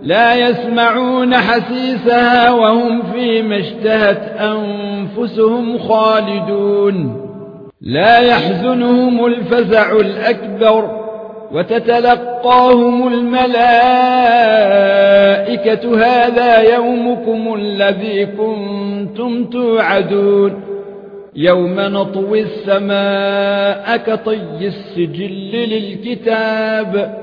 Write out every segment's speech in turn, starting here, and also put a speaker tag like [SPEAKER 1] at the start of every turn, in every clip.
[SPEAKER 1] لا يسمعون حسيسها وهم فيما اشتهت أنفسهم خالدون. لا يحزنهم الفزع الأكبر وتتلقاهم الملائكة. هذا يومكم الذي كنتم توعدون. يوم نطوي السماء كطي السجل للكتاب.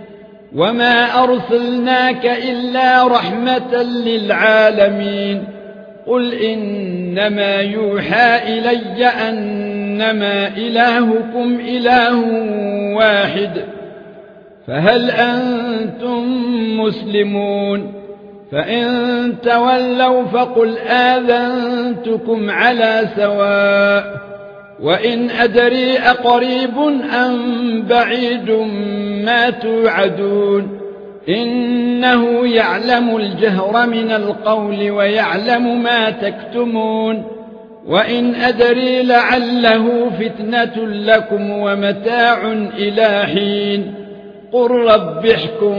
[SPEAKER 1] وما ارسلناك الا رحمه للعالمين قل انما يوحى الي انما الهكم اله واحد فهل أنتم مسلمون فان تولوا فقل اذنتكم على سواء وإن أدري أقريب أم بعيد ما توعدون إنه يعلم الجهر من القول ويعلم ما تكتمون وإن أدري لعله فتنة لكم ومتاع إلى حين قل رب احكم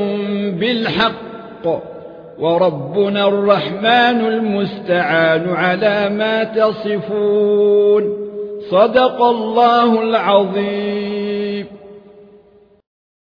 [SPEAKER 1] بالحق وربنا الرحمن المستعان على ما تصفون صدق الله العظيم.